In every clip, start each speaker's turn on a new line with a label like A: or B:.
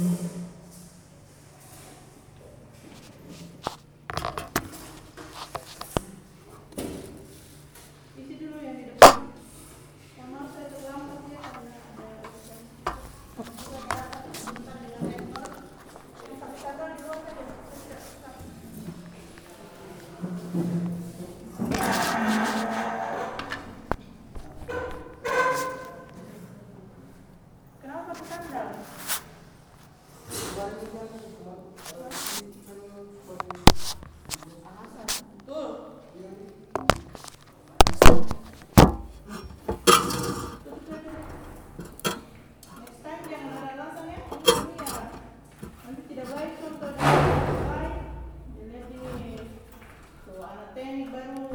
A: Mm-hmm.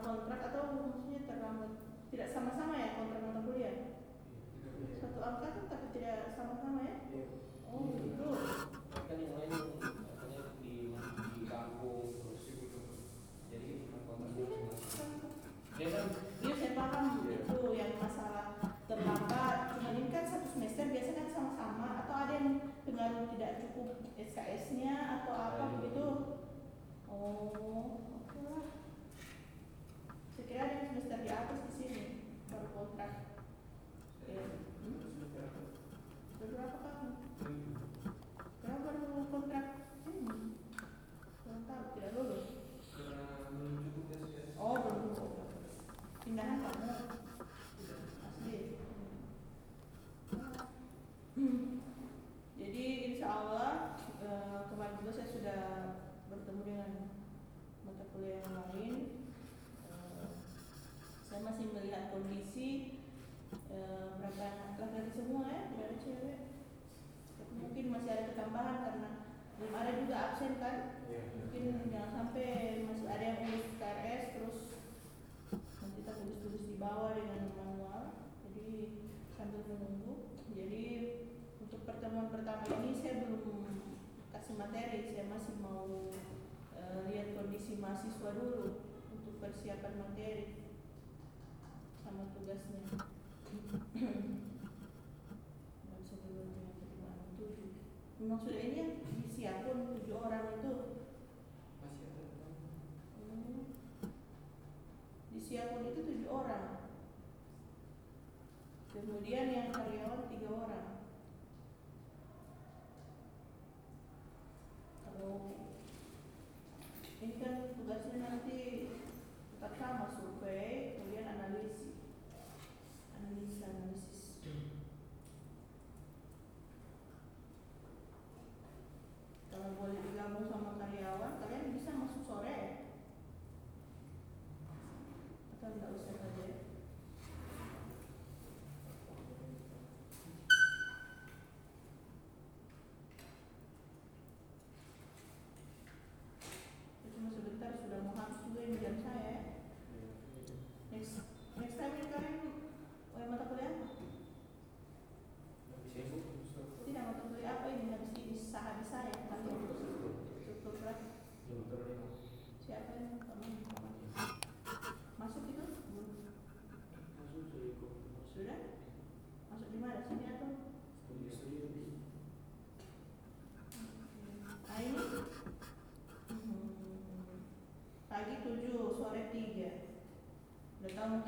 A: kontrak atau maksudnya terlambat? Tidak sama-sama ya kontrak mata kuliah? Satu angkatan tapi tidak sama-sama ya? Oh gitu.
B: kan yang lain katanya di di kampung terus jadi kontrak dia kan
A: Iya saya paham itu yang masalah terlambat. Cuma ini kan satu semester biasa kan sama-sama atau ada yang pengaruh tidak cukup SKS-nya atau apa begitu? Oh, oke lah. Saya kira ada yang semester di atas di sini baru kontrak. Oke. Hmm? Berapa kamu? Berapa baru kontrak? Hmm. Kurang tahu, tidak lulus.
B: karena belum cukup ya sih
A: Oh, belum lulus. Pindahan kamu asli. Hmm. Jadi insya Allah eh, kemarin juga saya sudah bertemu dengan mata kuliah yang lain. Eh, saya masih melihat kondisi eh, berapa laki-laki semua ya, tidak ada cewek. Mungkin masih ada ketambahan karena belum ada juga absen kan. Mungkin jangan sampai masih ada yang urus KRS terus nanti kita tulis-tulis di bawah dengan manual. Jadi sambil menunggu. Jadi untuk pertemuan pertama ini saya belum kasih materi, saya masih mau eh, lihat kondisi mahasiswa dulu untuk persiapan materi sama tugasnya. Dan pertemuan tujuh. Memang sudah ini yang disiapkan tujuh orang itu.
B: masih ada
A: Hmm. Di Siapun itu tujuh orang. Kemudian yang karyawan tiga orang. Kalau ini kan tugasnya nanti tetap sama survei,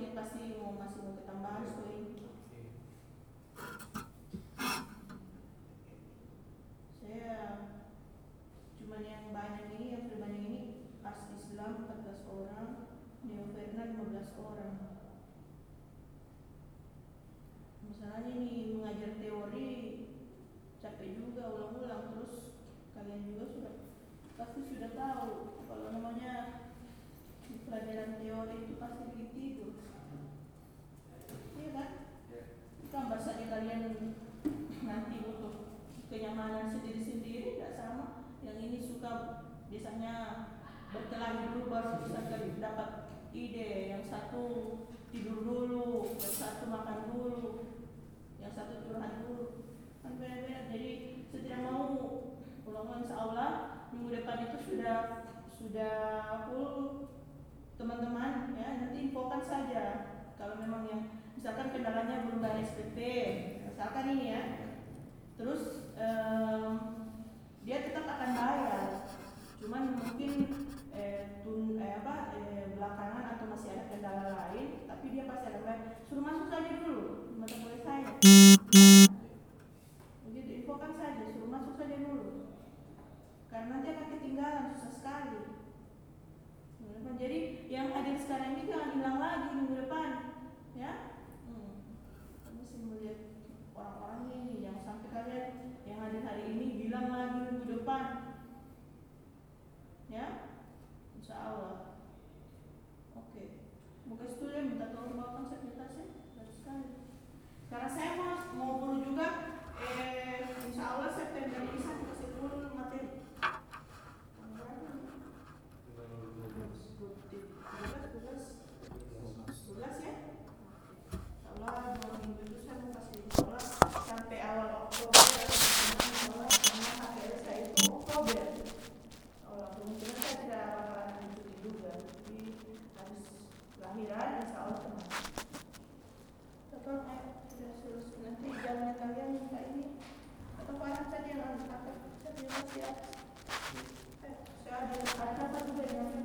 A: makin pasti mau masih mau ketambah harus iya. ko. Saya cuma yang banyak ini, yang terbanyak ini As Islam 14 orang, Neo Ferdinand 15 orang. Misalnya ini mengajar teori capek juga ulang-ulang terus kalian juga sudah pasti sudah tahu kalau namanya pelajaran teori itu pasti begitu kenyamanan sendiri-sendiri tidak sama. Yang ini suka biasanya berkelahi dulu baru bisa dapat ide. Yang satu tidur dulu, yang satu makan dulu, yang satu curhat dulu. Kan beda-beda. Jadi tidak mau ulang-ulang insya Allah minggu depan itu sudah sudah full teman-teman ya nanti infokan saja kalau memang yang misalkan kendalanya belum bayar SPP misalkan ini ya terus em, dia tetap akan bayar. Cuman mungkin eh, tun, eh, apa eh, belakangan atau masih ada kendala lain tapi dia pasti akan bayar. Suruh masuk saja dulu mata kuliah saya. Begitu infokan saja suruh masuk saja dulu. Karena nanti akan ketinggalan susah sekali. Jadi yang hadir sekarang ini jangan hilang lagi minggu depan ya? Hmm. Orang-orang ini yang sampai kalian yang hadir hari ini bilang lagi minggu depan. Ya? Insya Allah oke mau kasih dulu ya minta tolong bawa konsep tasnya bagus sekali karena saya mau mau buru juga eh insya Allah September ini saya kasih full materi Tanggal berapa nih? Sebelas ya? Allah dua minggu itu saya mau kasih sekolah sampai awal Oktober Allah karena HPL saya itu Oktober Allah kemungkinan saya tidak bakalan cuti juga jadi habis lahiran insya Allah tenang Eh, sudah nanti jamnya kalian minta ini atau Farhan saja yang terima kasih ya. Saya ada ada